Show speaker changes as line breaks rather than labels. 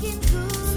looking good.